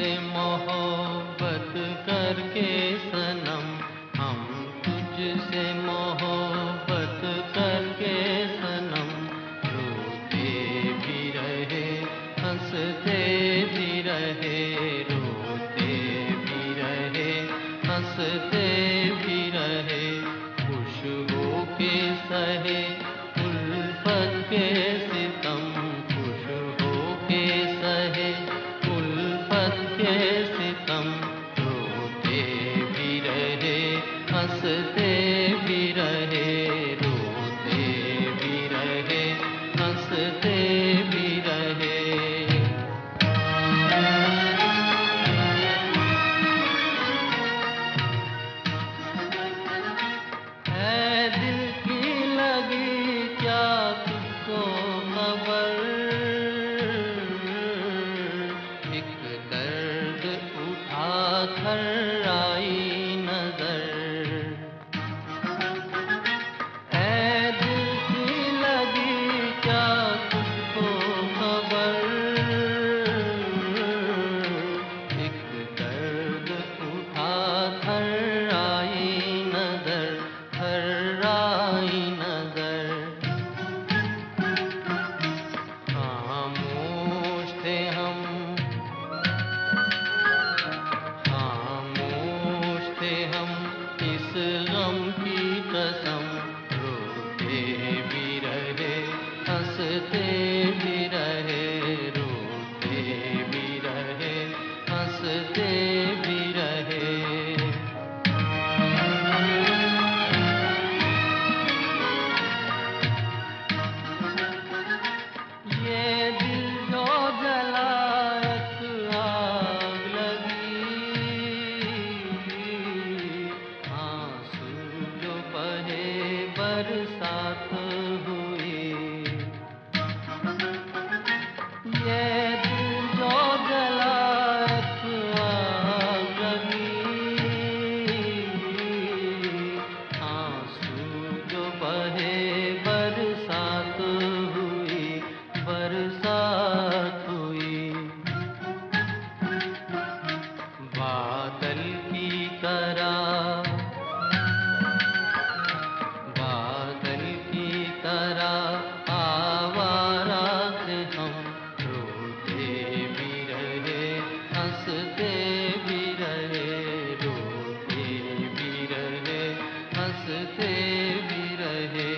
से मोहब्बत करके सनम। हम तुझसे मोहब्बत करके सनम। रोते भी रहे, हँसते भी रहे, रोते भी रहे, हँसते भी रहे। खुश हो के सहे हर सा बरसते भी रहे।